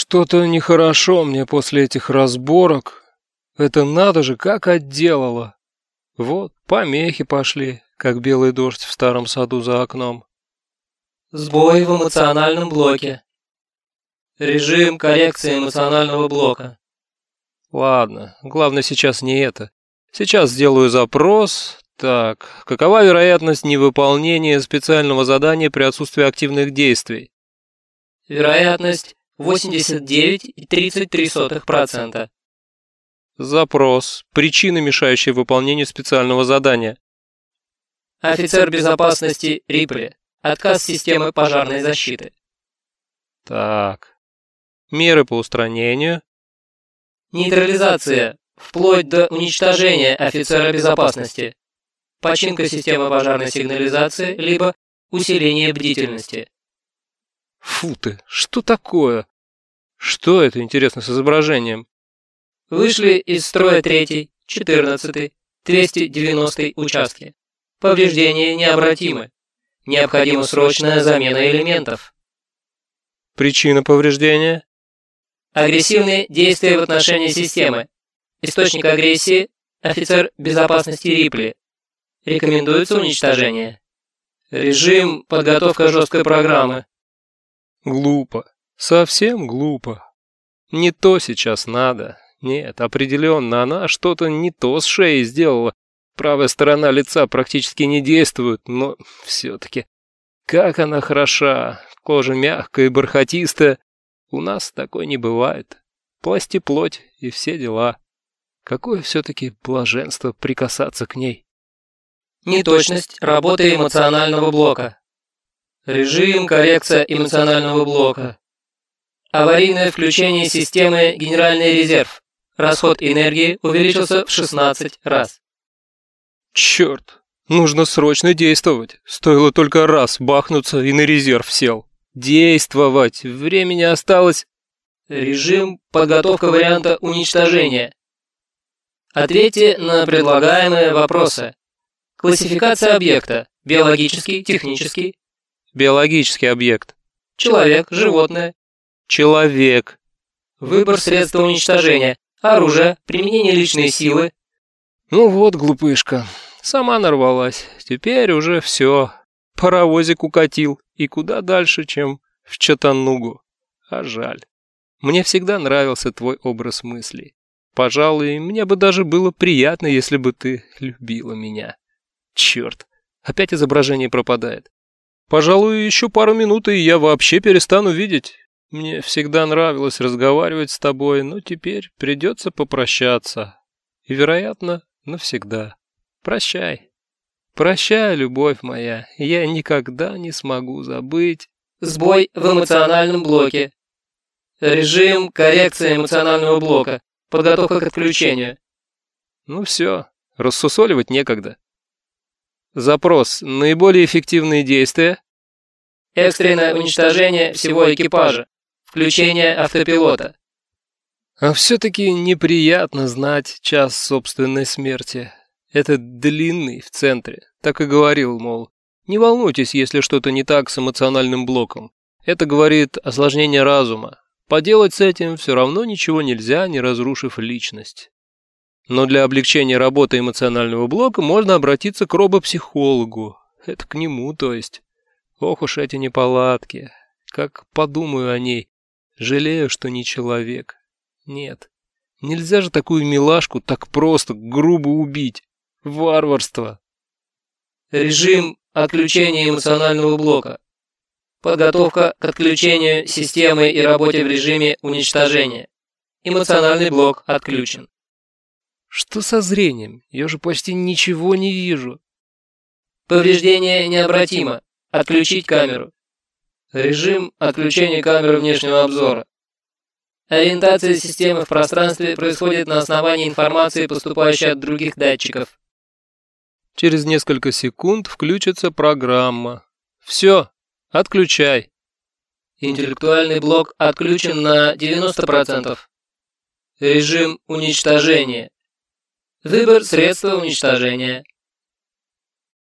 Что-то нехорошо мне после этих разборок. Это надо же, как отделало. Вот, помехи пошли, как белый дождь в старом саду за окном. Сбой в эмоциональном блоке. Режим коррекции эмоционального блока. Ладно, главное сейчас не это. Сейчас сделаю запрос. Так, какова вероятность невыполнения специального задания при отсутствии активных действий? Вероятность 89,33%. Запрос. Причины, мешающие выполнению специального задания. Офицер безопасности Рипли. Отказ системы пожарной защиты. Так. Меры по устранению. Нейтрализация. Вплоть до уничтожения офицера безопасности. Починка системы пожарной сигнализации, либо усиление бдительности. Фу ты, что такое? Что это, интересно, с изображением? Вышли из строя третий, четырнадцатый, 290 участки. Повреждения необратимы. Необходима срочная замена элементов. Причина повреждения? Агрессивные действия в отношении системы. Источник агрессии – офицер безопасности Рипли. Рекомендуется уничтожение. Режим – подготовка жесткой программы. Глупо. Совсем глупо. Не то сейчас надо. Нет, определенно, она что-то не то с шеей сделала. Правая сторона лица практически не действует, но все-таки. Как она хороша. Кожа мягкая и бархатистая. У нас такой не бывает. Пласти плоть и все дела. Какое все-таки блаженство прикасаться к ней. Неточность работы эмоционального блока. Режим коррекция эмоционального блока. Аварийное включение системы «Генеральный резерв». Расход энергии увеличился в 16 раз. Черт, нужно срочно действовать. Стоило только раз бахнуться и на резерв сел. Действовать, времени осталось. Режим подготовка варианта уничтожения. Ответьте на предлагаемые вопросы. Классификация объекта. Биологический, технический. Биологический объект. Человек, животное. Человек. Выбор средства уничтожения. Оружие, применение личной силы. Ну вот, глупышка, сама нарвалась. Теперь уже все. Паровозик укатил. И куда дальше, чем в Чатанугу. А жаль. Мне всегда нравился твой образ мыслей. Пожалуй, мне бы даже было приятно, если бы ты любила меня. Черт, опять изображение пропадает. Пожалуй, еще пару минут, и я вообще перестану видеть. Мне всегда нравилось разговаривать с тобой, но теперь придется попрощаться. И, вероятно, навсегда. Прощай. Прощай, любовь моя, я никогда не смогу забыть. Сбой в эмоциональном блоке. Режим коррекции эмоционального блока. Подготовка к отключению. Ну все, рассусоливать некогда. Запрос. Наиболее эффективные действия. Экстренное уничтожение всего экипажа. Включение автопилота. А все-таки неприятно знать час собственной смерти. Это длинный в центре. Так и говорил, мол, не волнуйтесь, если что-то не так с эмоциональным блоком. Это говорит осложнение разума. Поделать с этим все равно ничего нельзя, не разрушив личность. Но для облегчения работы эмоционального блока можно обратиться к робопсихологу. Это к нему, то есть. Ох уж эти неполадки. Как подумаю о ней, Жалею, что не человек. Нет. Нельзя же такую милашку так просто, грубо убить. Варварство. Режим отключения эмоционального блока. Подготовка к отключению системы и работе в режиме уничтожения. Эмоциональный блок отключен. Что со зрением? Я же почти ничего не вижу. Повреждение необратимо. Отключить камеру. Режим отключения камеры внешнего обзора. Ориентация системы в пространстве происходит на основании информации, поступающей от других датчиков. Через несколько секунд включится программа. Все, отключай. Интеллектуальный блок отключен на 90%. Режим уничтожения. Выбор средства уничтожения.